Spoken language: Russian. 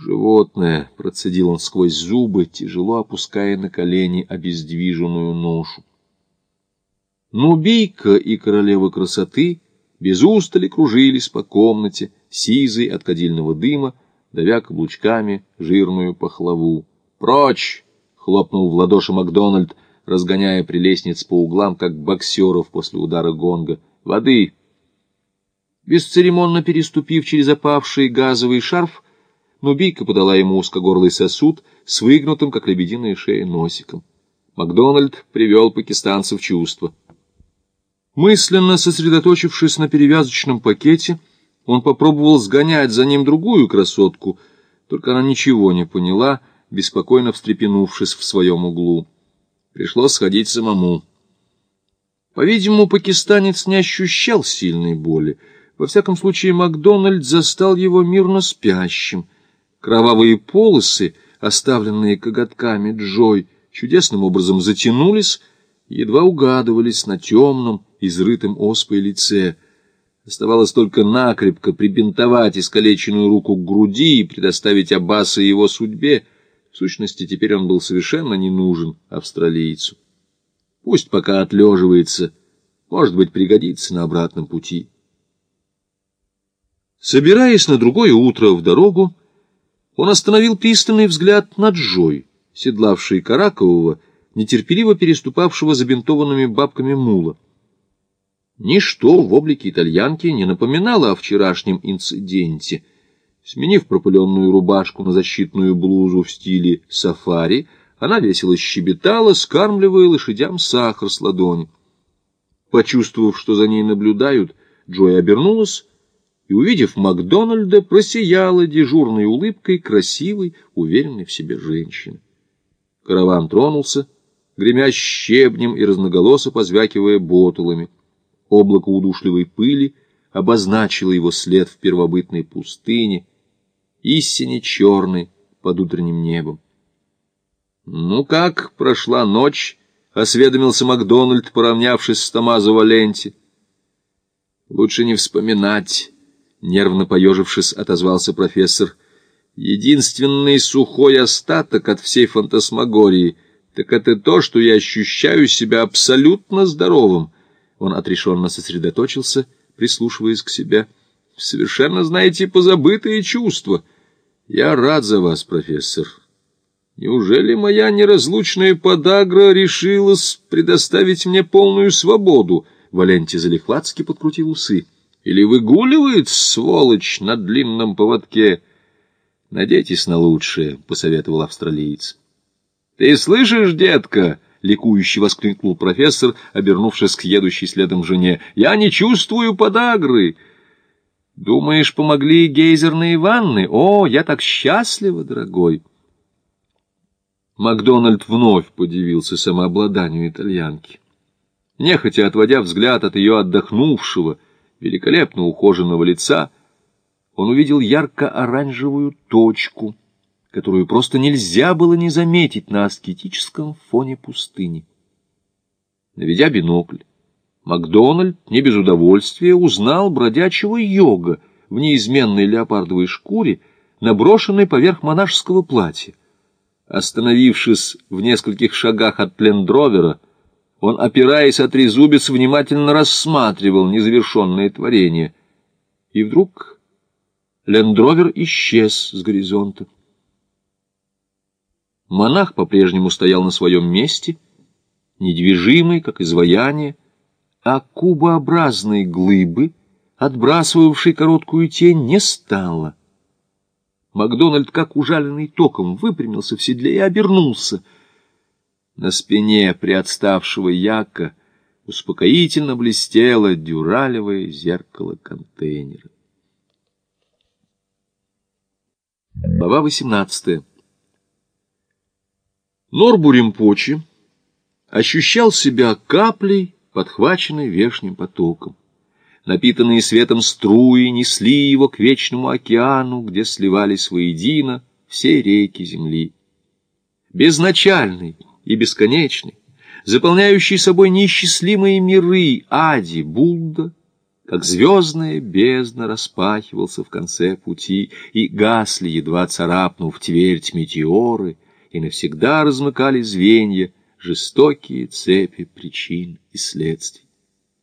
«Животное», — процедил он сквозь зубы, тяжело опуская на колени обездвиженную ношу. Нубийка и королева красоты без устали кружились по комнате, сизой от кадильного дыма, давя каблучками жирную пахлаву. «Прочь!» — хлопнул в ладоши Макдональд, разгоняя прелестниц по углам, как боксеров после удара гонга. «Воды!» Бесцеремонно переступив через опавший газовый шарф, Нубийка подала ему узкогорлый сосуд с выгнутым, как лебединая шея, носиком. Макдональд привел пакистанцев в чувство. Мысленно сосредоточившись на перевязочном пакете, он попробовал сгонять за ним другую красотку, только она ничего не поняла, беспокойно встрепенувшись в своем углу. Пришлось сходить самому. По-видимому, пакистанец не ощущал сильной боли. Во всяком случае, Макдональд застал его мирно спящим. Кровавые полосы, оставленные коготками Джой, чудесным образом затянулись, едва угадывались на темном, изрытом оспой лице. Оставалось только накрепко прибинтовать искалеченную руку к груди и предоставить Аббаса его судьбе. В сущности, теперь он был совершенно не нужен австралийцу. Пусть пока отлеживается, может быть, пригодится на обратном пути. Собираясь на другое утро в дорогу, он остановил пристальный взгляд на Джой, седлавший Каракового, нетерпеливо переступавшего забинтованными бабками мула. Ничто в облике итальянки не напоминало о вчерашнем инциденте. Сменив пропыленную рубашку на защитную блузу в стиле сафари, она весело щебетала, скармливая лошадям сахар с ладони. Почувствовав, что за ней наблюдают, Джой обернулась и, увидев Макдональда, просияла дежурной улыбкой красивой, уверенной в себе женщины. Караван тронулся, гремя щебнем и разноголосо позвякивая ботулами. Облако удушливой пыли обозначило его след в первобытной пустыне, истине черной под утренним небом. «Ну как, прошла ночь?» — осведомился Макдональд, поравнявшись с Томазо Валенти. «Лучше не вспоминать», — нервно поежившись, отозвался профессор. «Единственный сухой остаток от всей фантасмагории — так это то, что я ощущаю себя абсолютно здоровым». Он отрешенно сосредоточился, прислушиваясь к себе. «Совершенно, знаете, позабытые чувства. Я рад за вас, профессор. Неужели моя неразлучная подагра решилась предоставить мне полную свободу?» Валентий Залихватский подкрутил усы. «Или выгуливает, сволочь, на длинном поводке?» «Надейтесь на лучшее», — посоветовал австралиец. «Ты слышишь, детка?» — ликующе воскликнул профессор, обернувшись к едущей следом жене. «Я не чувствую подагры!» «Думаешь, помогли гейзерные ванны? О, я так счастлива, дорогой!» Макдональд вновь подивился самообладанию итальянки. Нехотя отводя взгляд от ее отдохнувшего, великолепно ухоженного лица, он увидел ярко-оранжевую точку — которую просто нельзя было не заметить на аскетическом фоне пустыни. Наведя бинокль, Макдональд не без удовольствия узнал бродячего йога в неизменной леопардовой шкуре, наброшенной поверх монашеского платья. Остановившись в нескольких шагах от Лендровера, он, опираясь от резубец, внимательно рассматривал незавершенное творение. И вдруг Лендровер исчез с горизонта. Монах по-прежнему стоял на своем месте, недвижимый, как изваяние, а кубообразной глыбы, отбрасывавшей короткую тень, не стало. Макдональд, как ужаленный током, выпрямился в седле и обернулся. На спине приотставшего яка успокоительно блестело дюралевое зеркало контейнера. Глава восемнадцатая Норбуримпочи ощущал себя каплей, подхваченной вешним потоком. Напитанные светом струи несли его к вечному океану, где сливались воедино все реки земли. Безначальный и бесконечный, заполняющий собой неисчислимые миры Ади, Будда, как звездная бездна распахивался в конце пути, и гасли, едва царапнув твердь метеоры, и навсегда размыкали звенья жестокие цепи причин и следствий.